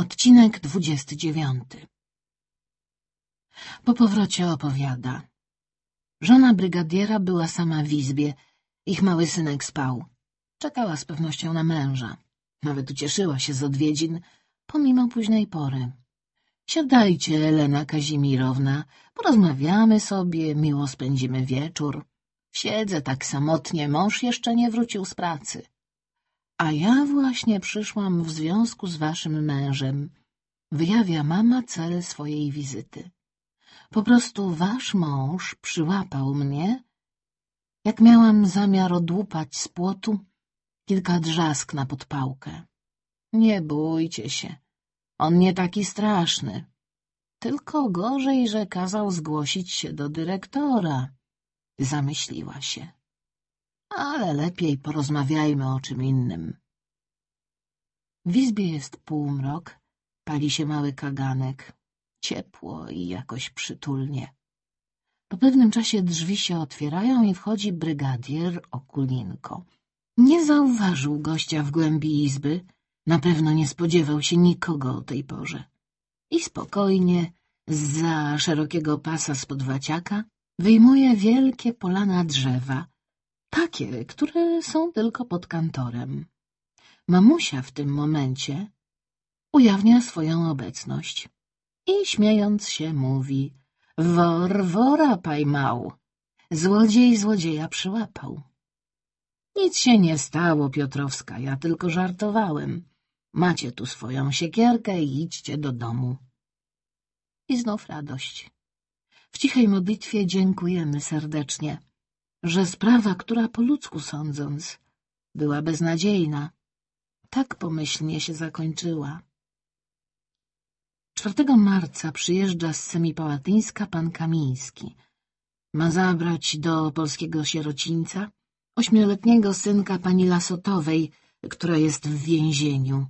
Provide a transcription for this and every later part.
Odcinek dwudziesty dziewiąty Po powrocie opowiada. Żona brygadiera była sama w izbie. Ich mały synek spał. Czekała z pewnością na męża. Nawet ucieszyła się z odwiedzin, pomimo późnej pory. Siadajcie, Elena Kazimirowna, porozmawiamy sobie, miło spędzimy wieczór. Siedzę tak samotnie, mąż jeszcze nie wrócił z pracy. A ja właśnie przyszłam w związku z waszym mężem. Wyjawia mama cel swojej wizyty. Po prostu wasz mąż przyłapał mnie, jak miałam zamiar odłupać z płotu kilka drzask na podpałkę. Nie bójcie się, on nie taki straszny. Tylko gorzej, że kazał zgłosić się do dyrektora. Zamyśliła się. Ale lepiej porozmawiajmy o czym innym. W izbie jest półmrok, pali się mały kaganek. Ciepło i jakoś przytulnie. Po pewnym czasie drzwi się otwierają i wchodzi brygadier Okulinko. Nie zauważył gościa w głębi izby, na pewno nie spodziewał się nikogo o tej porze. I spokojnie, za szerokiego pasa spod waciaka, wyjmuje wielkie polana drzewa, takie, które są tylko pod kantorem. Mamusia w tym momencie ujawnia swoją obecność i śmiejąc się mówi — Wor wora pajmał, złodziej złodzieja przyłapał. Nic się nie stało, Piotrowska, ja tylko żartowałem. Macie tu swoją siekierkę i idźcie do domu. I znów radość. W cichej modlitwie dziękujemy serdecznie, że sprawa, która po ludzku sądząc, była beznadziejna, tak pomyślnie się zakończyła. 4 marca przyjeżdża z Semipałatyńska pan Kamiński. Ma zabrać do polskiego sierocińca ośmioletniego synka pani Lasotowej, która jest w więzieniu.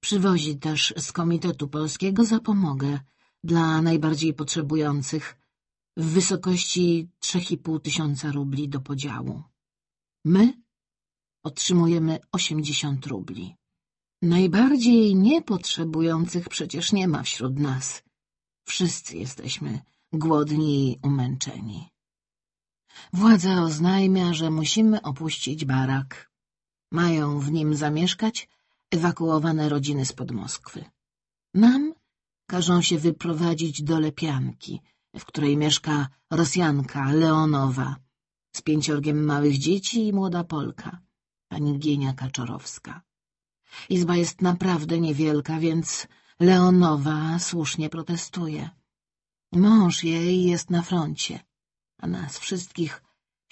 Przywozi też z Komitetu Polskiego zapomogę dla najbardziej potrzebujących w wysokości 3,5 tysiąca rubli do podziału. My otrzymujemy 80 rubli. Najbardziej niepotrzebujących przecież nie ma wśród nas. Wszyscy jesteśmy głodni i umęczeni. Władza oznajmia, że musimy opuścić barak. Mają w nim zamieszkać ewakuowane rodziny spod Moskwy. Nam każą się wyprowadzić do Lepianki, w której mieszka Rosjanka Leonowa z pięciorgiem małych dzieci i młoda Polka, pani Gienia Kaczorowska. Izba jest naprawdę niewielka, więc Leonowa słusznie protestuje. Mąż jej jest na froncie, a nas wszystkich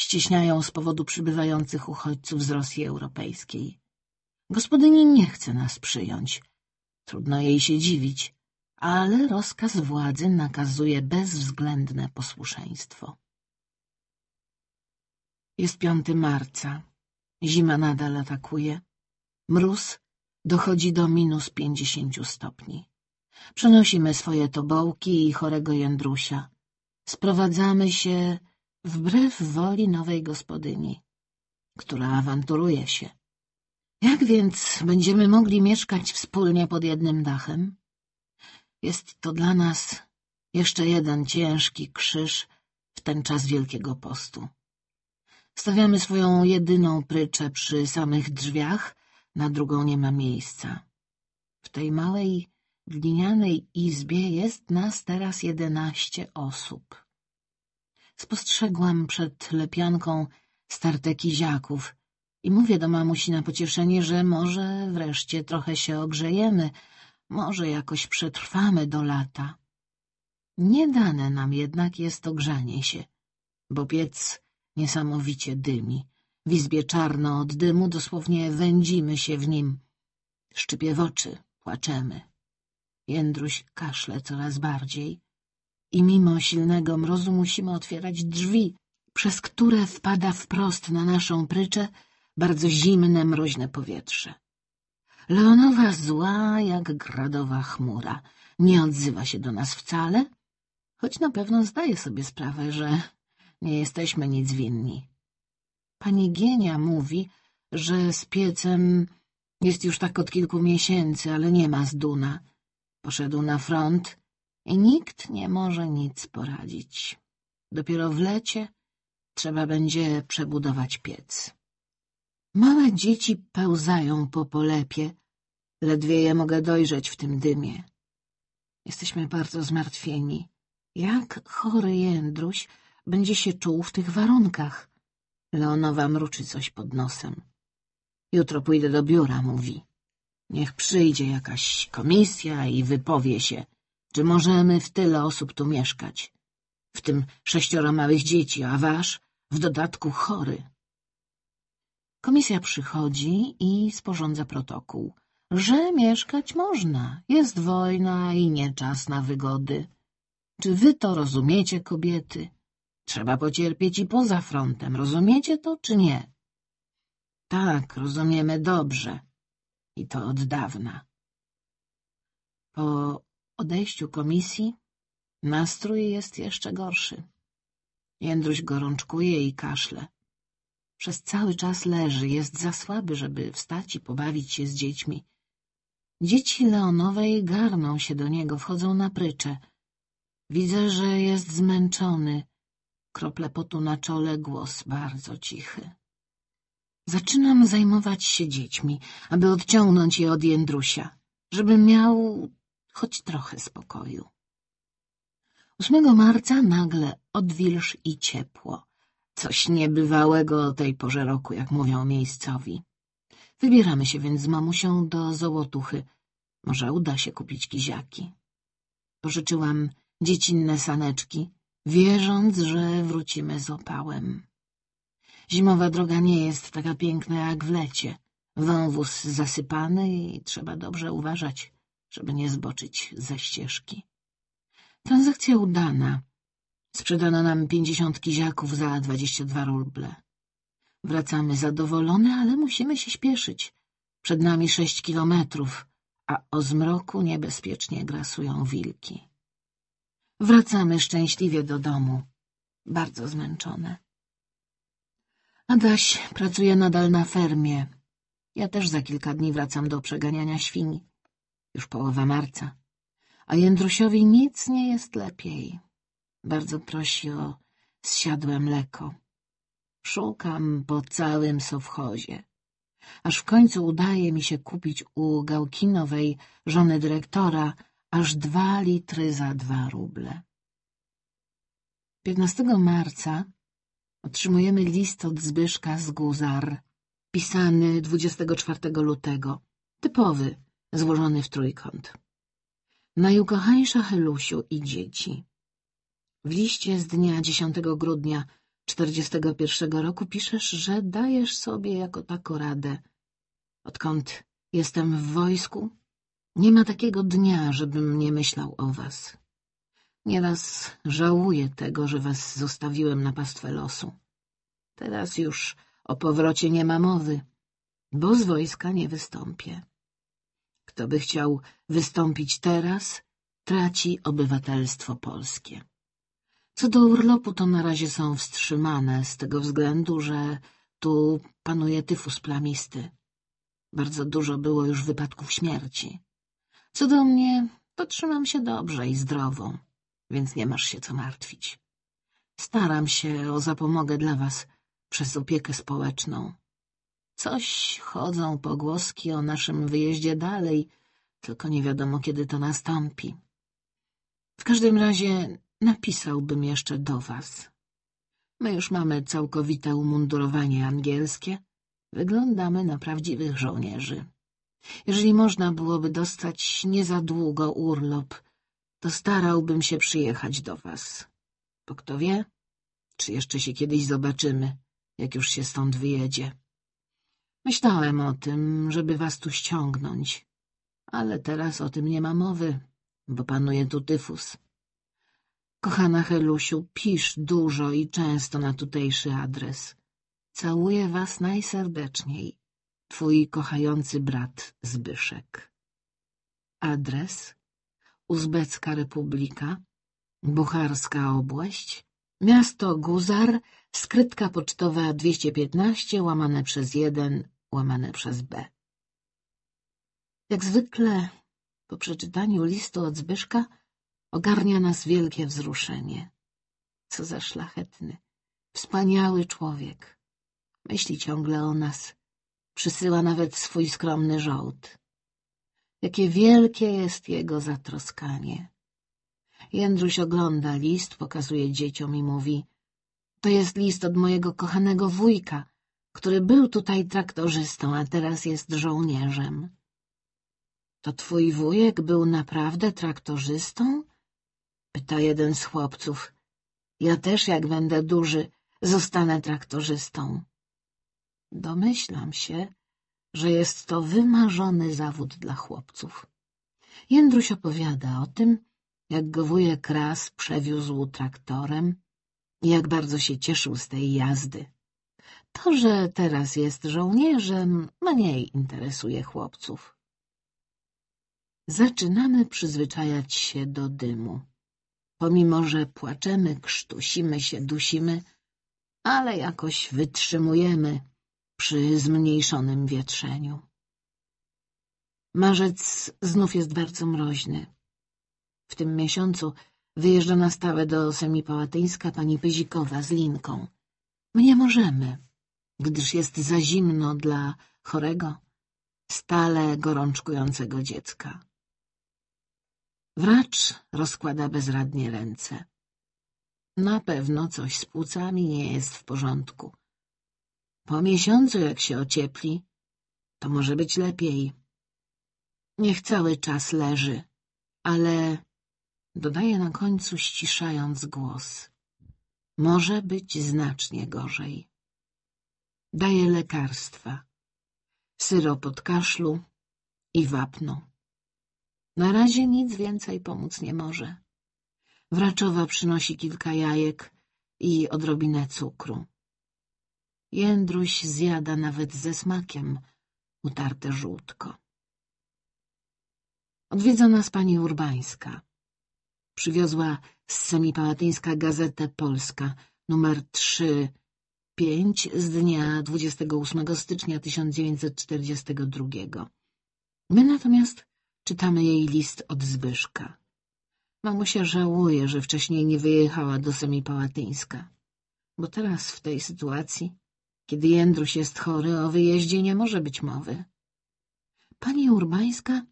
ściśniają z powodu przybywających uchodźców z Rosji Europejskiej. Gospodyni nie chce nas przyjąć. Trudno jej się dziwić, ale rozkaz władzy nakazuje bezwzględne posłuszeństwo. Jest piąty marca. Zima nadal atakuje. Mróz dochodzi do minus pięćdziesięciu stopni. Przenosimy swoje tobołki i chorego Jędrusia. Sprowadzamy się wbrew woli nowej gospodyni, która awanturuje się. Jak więc będziemy mogli mieszkać wspólnie pod jednym dachem? Jest to dla nas jeszcze jeden ciężki krzyż w ten czas Wielkiego Postu. Stawiamy swoją jedyną pryczę przy samych drzwiach, na drugą nie ma miejsca. W tej małej, glinianej izbie jest nas teraz jedenaście osób. Spostrzegłam przed lepianką starte kiziaków i mówię do mamusi na pocieszenie, że może wreszcie trochę się ogrzejemy, może jakoś przetrwamy do lata. Nie dane nam jednak jest ogrzanie się, bo piec niesamowicie dymi. W izbie czarno od dymu, dosłownie wędzimy się w nim. Szczypie w oczy, płaczemy. Jędruś kaszle coraz bardziej i mimo silnego mrozu musimy otwierać drzwi, przez które wpada wprost na naszą pryczę bardzo zimne, mroźne powietrze. Leonowa zła jak gradowa chmura. Nie odzywa się do nas wcale, choć na pewno zdaje sobie sprawę, że nie jesteśmy nic winni. Pani Gienia mówi, że z piecem Jest już tak od kilku miesięcy, ale nie ma Zduna. Poszedł na front i nikt nie może nic poradzić. Dopiero w lecie trzeba będzie przebudować piec. Małe dzieci pełzają po polepie, ledwie je mogę dojrzeć w tym dymie. Jesteśmy bardzo zmartwieni. Jak chory Jędruś będzie się czuł w tych warunkach? Leonowa mruczy coś pod nosem. Jutro pójdę do biura, mówi. Niech przyjdzie jakaś komisja i wypowie się, czy możemy w tyle osób tu mieszkać. W tym sześcioro małych dzieci, a wasz w dodatku chory. Komisja przychodzi i sporządza protokół, że mieszkać można, jest wojna i nie czas na wygody. Czy wy to rozumiecie, kobiety? Trzeba pocierpieć i poza frontem, rozumiecie to czy nie? Tak, rozumiemy dobrze. I to od dawna. Po odejściu komisji nastrój jest jeszcze gorszy. Jędruś gorączkuje i kaszle. Przez cały czas leży, jest za słaby, żeby wstać i pobawić się z dziećmi. Dzieci Leonowej garną się do niego, wchodzą na prycze. Widzę, że jest zmęczony. Krople potu na czole, głos bardzo cichy. Zaczynam zajmować się dziećmi, aby odciągnąć je od Jędrusia, żeby miał choć trochę spokoju. 8 marca nagle odwilż i ciepło. Coś niebywałego o tej porze roku, jak mówią miejscowi. Wybieramy się więc z mamusią do Zołotuchy. Może uda się kupić kiziaki. Pożyczyłam dziecinne saneczki, wierząc, że wrócimy z opałem. Zimowa droga nie jest taka piękna jak w lecie. Wąwóz zasypany i trzeba dobrze uważać, żeby nie zboczyć ze ścieżki. Transakcja udana. Sprzedano nam pięćdziesiąt kiziaków za dwadzieścia dwa ruble. Wracamy zadowolone, ale musimy się śpieszyć. Przed nami sześć kilometrów, a o zmroku niebezpiecznie grasują wilki. Wracamy szczęśliwie do domu, bardzo zmęczone. Adaś pracuje nadal na fermie. Ja też za kilka dni wracam do przeganiania świń. Już połowa marca. A Jędrusiowi nic nie jest lepiej. Bardzo prosi o zsiadłe mleko. Szukam po całym sowchozie. Aż w końcu udaje mi się kupić u Gałkinowej, żony dyrektora, aż dwa litry za dwa ruble. 15 marca Otrzymujemy list od Zbyszka z Guzar, pisany 24 lutego, typowy, złożony w trójkąt. Najukochańsza Helusiu i dzieci. W liście z dnia 10 grudnia 41 roku piszesz, że dajesz sobie jako tako radę. Odkąd jestem w wojsku, nie ma takiego dnia, żebym nie myślał o was. Nieraz żałuję tego, że was zostawiłem na pastwę losu. Teraz już o powrocie nie ma mowy, bo z wojska nie wystąpię. Kto by chciał wystąpić teraz, traci obywatelstwo polskie. Co do urlopu, to na razie są wstrzymane z tego względu, że tu panuje tyfus plamisty. Bardzo dużo było już wypadków śmierci. Co do mnie, to trzymam się dobrze i zdrowo więc nie masz się co martwić. Staram się o zapomogę dla was przez opiekę społeczną. Coś chodzą pogłoski o naszym wyjeździe dalej, tylko nie wiadomo, kiedy to nastąpi. W każdym razie napisałbym jeszcze do was. My już mamy całkowite umundurowanie angielskie. Wyglądamy na prawdziwych żołnierzy. Jeżeli można byłoby dostać nie za długo urlop, to starałbym się przyjechać do was. Bo kto wie, czy jeszcze się kiedyś zobaczymy, jak już się stąd wyjedzie. Myślałem o tym, żeby was tu ściągnąć, ale teraz o tym nie ma mowy, bo panuje tu tyfus. Kochana Helusiu, pisz dużo i często na tutejszy adres. Całuję was najserdeczniej. Twój kochający brat Zbyszek. Adres Uzbecka Republika, Bucharska Obłaść, miasto Guzar, skrytka pocztowa 215 łamane przez 1 łamane przez B. Jak zwykle po przeczytaniu listu od Zbyszka ogarnia nas wielkie wzruszenie. Co za szlachetny, wspaniały człowiek. Myśli ciągle o nas. Przysyła nawet swój skromny żołd. Jakie wielkie jest jego zatroskanie. Jędruś ogląda list, pokazuje dzieciom i mówi — to jest list od mojego kochanego wujka, który był tutaj traktorzystą, a teraz jest żołnierzem. — To twój wujek był naprawdę traktorzystą? — pyta jeden z chłopców. — Ja też, jak będę duży, zostanę traktorzystą. Domyślam się, że jest to wymarzony zawód dla chłopców. Jędruś opowiada o tym, jak go wujek raz przewiózł traktorem i jak bardzo się cieszył z tej jazdy. To, że teraz jest żołnierzem, mniej interesuje chłopców. Zaczynamy przyzwyczajać się do dymu. Pomimo, że płaczemy, krztusimy się, dusimy, ale jakoś wytrzymujemy przy zmniejszonym wietrzeniu. Marzec znów jest bardzo mroźny. W tym miesiącu wyjeżdża na stałe do Semipałatyńska pani Pyzikowa z Linką. My nie możemy, gdyż jest za zimno dla chorego, stale gorączkującego dziecka. Wracz rozkłada bezradnie ręce. Na pewno coś z płucami nie jest w porządku. Po miesiącu, jak się ociepli, to może być lepiej. Niech cały czas leży, ale dodaje na końcu, ściszając głos. Może być znacznie gorzej. Daje lekarstwa, syrop od kaszlu i wapno. Na razie nic więcej pomóc nie może. Wraczowa przynosi kilka jajek i odrobinę cukru. Jędruś zjada nawet ze smakiem utarte żółtko. Odwiedza nas pani Urbańska. Przywiozła z Semipałatyńska Gazetę Polska, numer 3, 5 z dnia 28 stycznia 1942. My natomiast czytamy jej list od Zbyszka. Mamusia żałuje, że wcześniej nie wyjechała do Semipałatyńska, bo teraz w tej sytuacji, kiedy Jędruś jest chory, o wyjeździe nie może być mowy. Pani Urbańska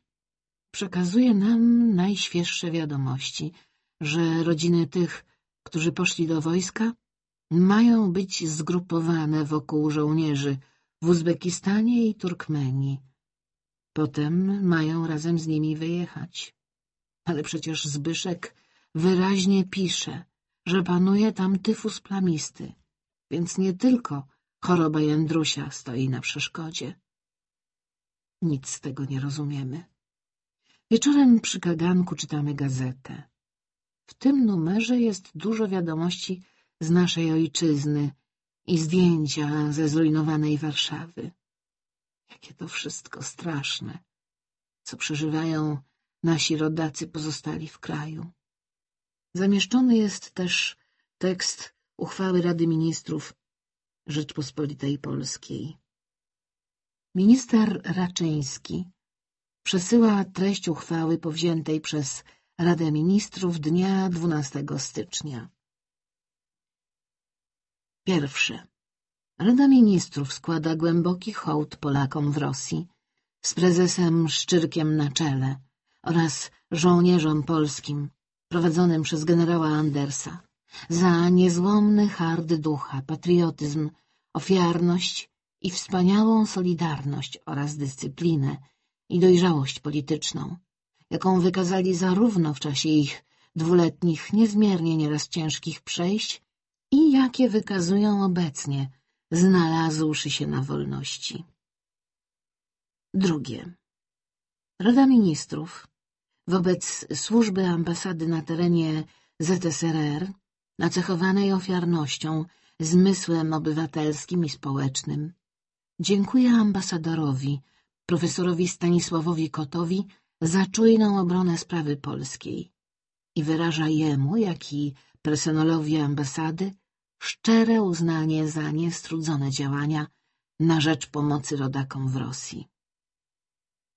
przekazuje nam najświeższe wiadomości, że rodziny tych, którzy poszli do wojska, mają być zgrupowane wokół żołnierzy w Uzbekistanie i Turkmenii. Potem mają razem z nimi wyjechać. Ale przecież Zbyszek wyraźnie pisze, że panuje tam tyfus plamisty, więc nie tylko choroba Jędrusia stoi na przeszkodzie. Nic z tego nie rozumiemy. Wieczorem przy kaganku czytamy gazetę. W tym numerze jest dużo wiadomości z naszej ojczyzny i zdjęcia ze zrujnowanej Warszawy. Jakie to wszystko straszne, co przeżywają nasi rodacy pozostali w kraju. Zamieszczony jest też tekst uchwały Rady Ministrów Rzeczpospolitej Polskiej. Minister Raczyński przesyła treść uchwały powziętej przez Radę Ministrów dnia 12 stycznia. Pierwsze. Rada Ministrów składa głęboki hołd Polakom w Rosji z prezesem Szczyrkiem na czele oraz żołnierzom polskim prowadzonym przez generała Andersa. Za niezłomny hardy ducha, patriotyzm, ofiarność i wspaniałą solidarność oraz dyscyplinę i dojrzałość polityczną, jaką wykazali zarówno w czasie ich dwuletnich, niezmiernie nieraz ciężkich przejść i jakie wykazują obecnie, znalazłszy się na wolności. Drugie. Rada Ministrów wobec służby ambasady na terenie ZSRR, nacechowanej ofiarnością, zmysłem obywatelskim i społecznym, dziękuję ambasadorowi, profesorowi Stanisławowi Kotowi za czujną obronę sprawy polskiej i wyraża jemu, jak i personelowi ambasady, szczere uznanie za niestrudzone działania na rzecz pomocy rodakom w Rosji.